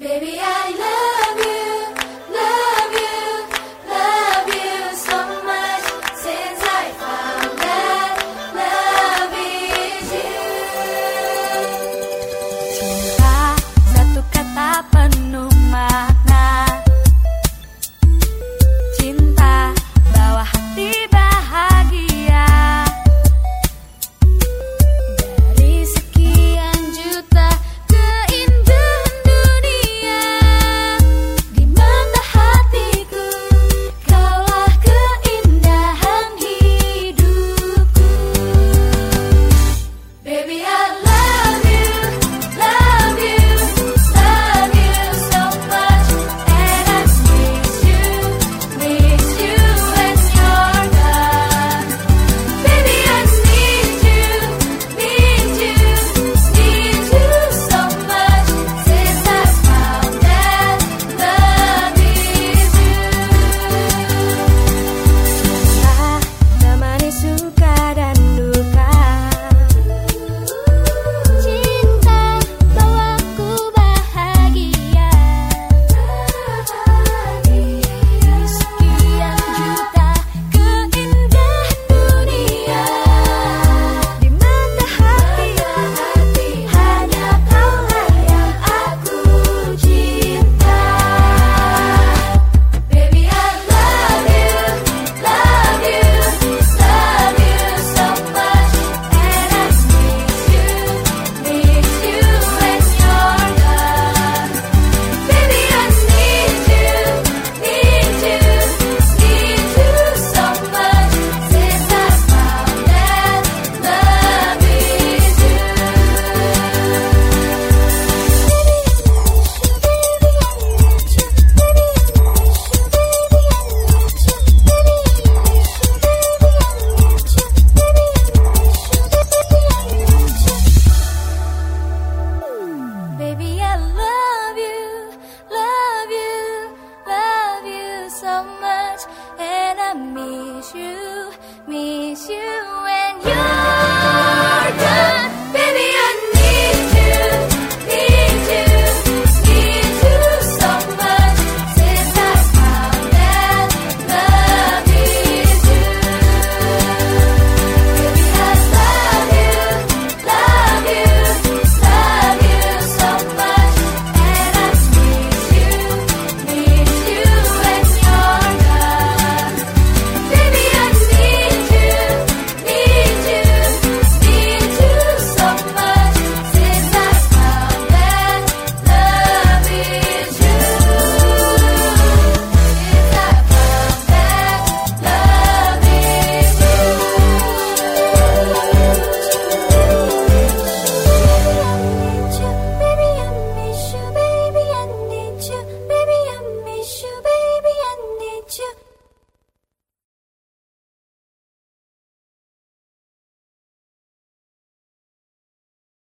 Baby, I miss you.